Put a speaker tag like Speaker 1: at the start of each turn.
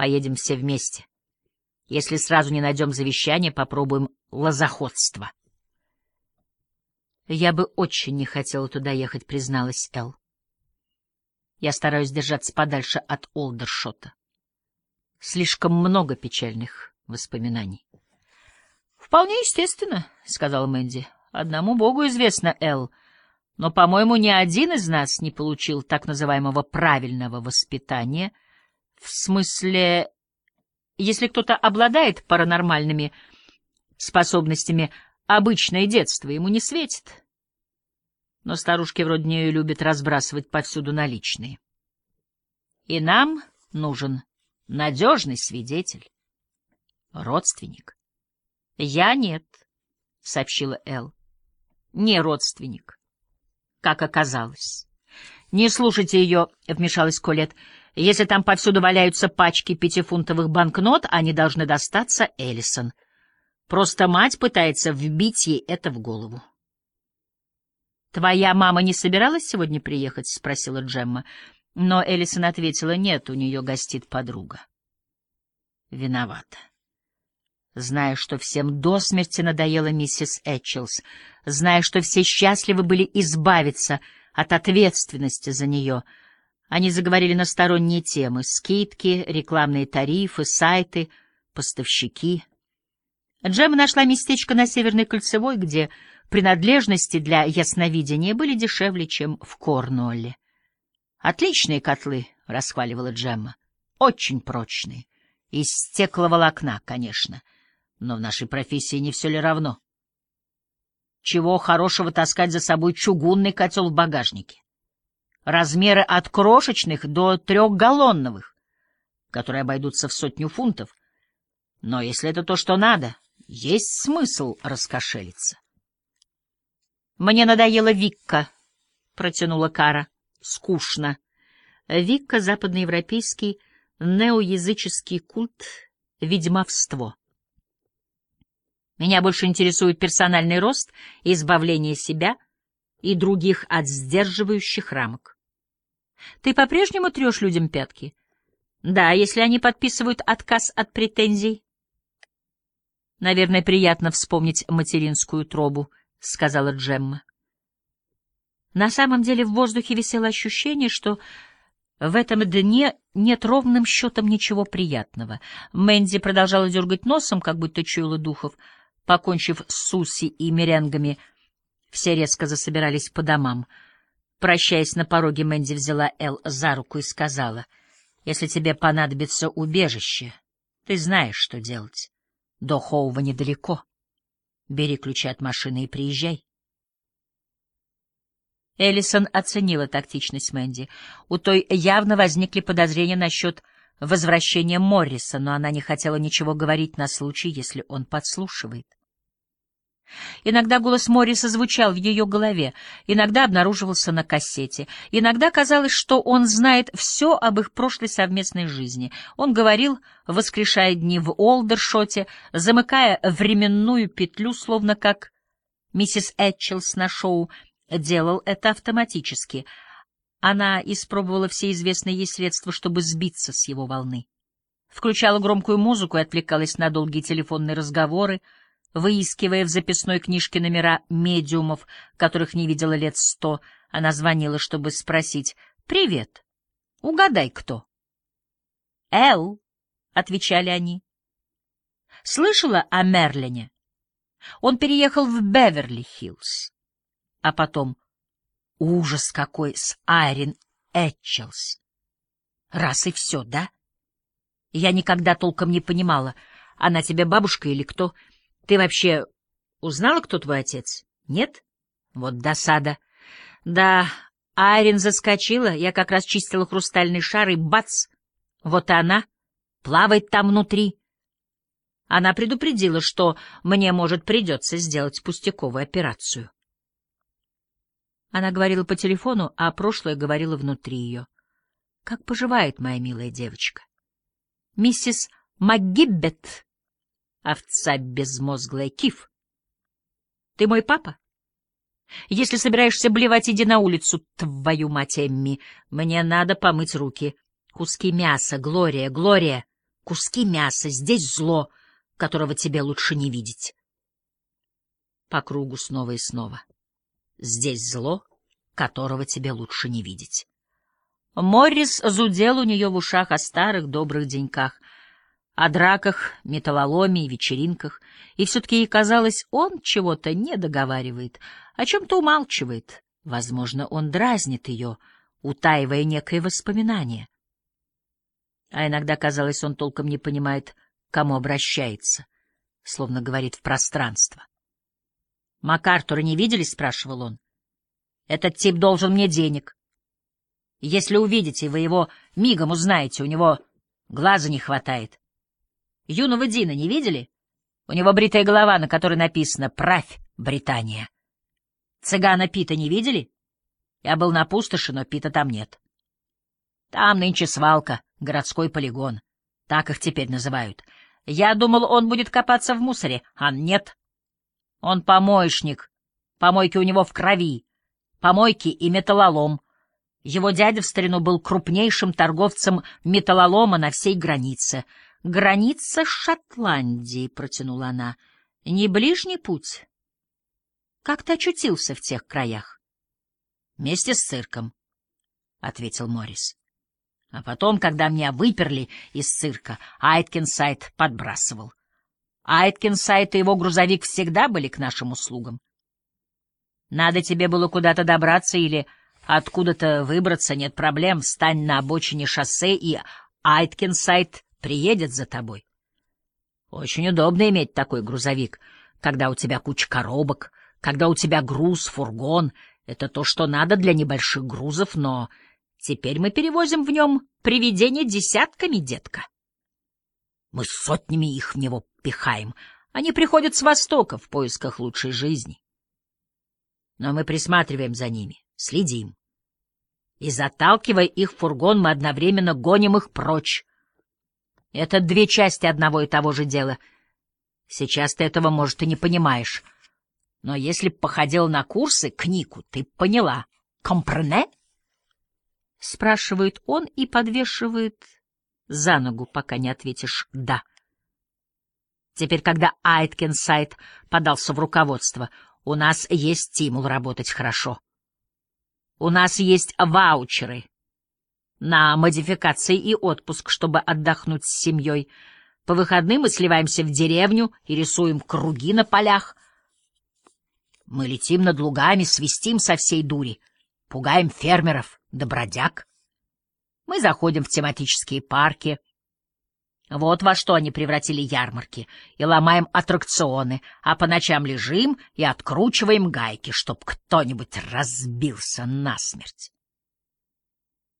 Speaker 1: Поедем все вместе. Если сразу не найдем завещание, попробуем лозоходство. Я бы очень не хотела туда ехать, призналась Эл. Я стараюсь держаться подальше от Олдершота. Слишком много печальных воспоминаний. — Вполне естественно, — сказала Мэнди. — Одному Богу известно, Эл. Но, по-моему, ни один из нас не получил так называемого правильного воспитания. В смысле, если кто-то обладает паранормальными способностями, обычное детство ему не светит. Но старушки вроде нее любят разбрасывать повсюду наличные. И нам нужен надежный свидетель, родственник. — Я нет, — сообщила Эл. — Не родственник, как оказалось. — Не слушайте ее, — вмешалась Колет. — Если там повсюду валяются пачки пятифунтовых банкнот, они должны достаться Эллисон. Просто мать пытается вбить ей это в голову. — Твоя мама не собиралась сегодня приехать? — спросила Джемма. Но Эллисон ответила, нет, у нее гостит подруга. Виновата. Зная, что всем до смерти надоела миссис Этчелс, зная, что все счастливы были избавиться от ответственности за нее, они заговорили на сторонние темы — скидки, рекламные тарифы, сайты, поставщики. Джема нашла местечко на Северной Кольцевой, где принадлежности для ясновидения были дешевле, чем в Корнуолле. «Отличные котлы», — расхваливала Джемма, — «очень прочные. Из стекловолокна, конечно, но в нашей профессии не все ли равно? Чего хорошего таскать за собой чугунный котел в багажнике? Размеры от крошечных до трехгаллонновых, которые обойдутся в сотню фунтов. Но если это то, что надо, есть смысл раскошелиться. «Мне надоела Викка», — протянула Кара. «Скучно». Викка — западноевропейский неоязыческий культ ведьмовство. Меня больше интересует персональный рост, избавление себя и других от сдерживающих рамок. Ты по-прежнему трешь людям пятки? Да, если они подписывают отказ от претензий. Наверное, приятно вспомнить материнскую тробу, — сказала Джемма. На самом деле в воздухе висело ощущение, что в этом дне нет ровным счетом ничего приятного. Мэнди продолжала дергать носом, как будто чуяла духов. Покончив с суси и меренгами, все резко засобирались по домам. Прощаясь на пороге, Мэнди взяла Эл за руку и сказала, «Если тебе понадобится убежище, ты знаешь, что делать. До Хоува недалеко. Бери ключи от машины и приезжай». Эллисон оценила тактичность Мэнди. У той явно возникли подозрения насчет возвращения Морриса, но она не хотела ничего говорить на случай, если он подслушивает. Иногда голос Морриса звучал в ее голове, иногда обнаруживался на кассете, иногда казалось, что он знает все об их прошлой совместной жизни. Он говорил, воскрешая дни в Олдершоте, замыкая временную петлю, словно как миссис Этчелс на шоу — делал это автоматически. Она испробовала все известные ей средства, чтобы сбиться с его волны. Включала громкую музыку и отвлекалась на долгие телефонные разговоры, выискивая в записной книжке номера медиумов, которых не видела лет сто. Она звонила, чтобы спросить «Привет, угадай, кто?» «Эл», — отвечали они. «Слышала о Мерлине? Он переехал в Беверли-Хиллз а потом ужас какой с Айрин Этчелс. Раз и все, да? Я никогда толком не понимала, она тебе бабушка или кто. Ты вообще узнала, кто твой отец? Нет? Вот досада. Да, Айрин заскочила, я как раз чистила хрустальный шар, и бац! Вот она плавает там внутри. Она предупредила, что мне, может, придется сделать пустяковую операцию. Она говорила по телефону, а прошлое говорило внутри ее. «Как поживает моя милая девочка?» «Миссис МакГиббет, овца безмозглая Киф. Ты мой папа? Если собираешься блевать, иди на улицу, твою мать, Эмми. Мне надо помыть руки. Куски мяса, Глория, Глория, куски мяса, здесь зло, которого тебе лучше не видеть. По кругу снова и снова. Здесь зло, которого тебе лучше не видеть. Моррис зудел у нее в ушах о старых добрых деньках, о драках, металлоломе и вечеринках, и все-таки ей казалось, он чего-то не договаривает, о чем-то умалчивает. Возможно, он дразнит ее, утаивая некое воспоминание. А иногда, казалось, он толком не понимает, к кому обращается, словно говорит в пространство. — Макартура не видели? — спрашивал он. — Этот тип должен мне денег. Если увидите, вы его мигом узнаете, у него глаза не хватает. Юного Дина не видели? У него бритая голова, на которой написано «Правь, Британия». Цыгана Пита не видели? Я был на пустоши, но Пита там нет. Там нынче свалка, городской полигон. Так их теперь называют. Я думал, он будет копаться в мусоре, а нет. Он помоечник. Помойки у него в крови. Помойки и металлолом. Его дядя в старину был крупнейшим торговцем металлолома на всей границе. «Граница Шотландии», — протянула она, — «не ближний путь». «Как ты очутился в тех краях?» «Вместе с цирком», — ответил Моррис. А потом, когда меня выперли из цирка, Айткинсайд подбрасывал. Айткинсайд и его грузовик всегда были к нашим услугам. Надо тебе было куда-то добраться или откуда-то выбраться, нет проблем, встань на обочине шоссе, и Айткинсайд приедет за тобой. Очень удобно иметь такой грузовик, когда у тебя куча коробок, когда у тебя груз, фургон. Это то, что надо для небольших грузов, но теперь мы перевозим в нем привидения десятками, детка. Мы сотнями их в него пихаем. Они приходят с Востока в поисках лучшей жизни. Но мы присматриваем за ними, следим. И, заталкивая их в фургон, мы одновременно гоним их прочь. Это две части одного и того же дела. Сейчас ты этого, может, и не понимаешь. Но если б походил на курсы, книгу, ты поняла. Компрене? Спрашивает он и подвешивает за ногу, пока не ответишь «да». Теперь, когда Айткинсайд подался в руководство, у нас есть стимул работать хорошо. У нас есть ваучеры на модификации и отпуск, чтобы отдохнуть с семьей. По выходным мы сливаемся в деревню и рисуем круги на полях. Мы летим над лугами, свистим со всей дури, пугаем фермеров да бродяг. Мы заходим в тематические парки — вот во что они превратили ярмарки. И ломаем аттракционы, а по ночам лежим и откручиваем гайки, чтоб кто-нибудь разбился насмерть.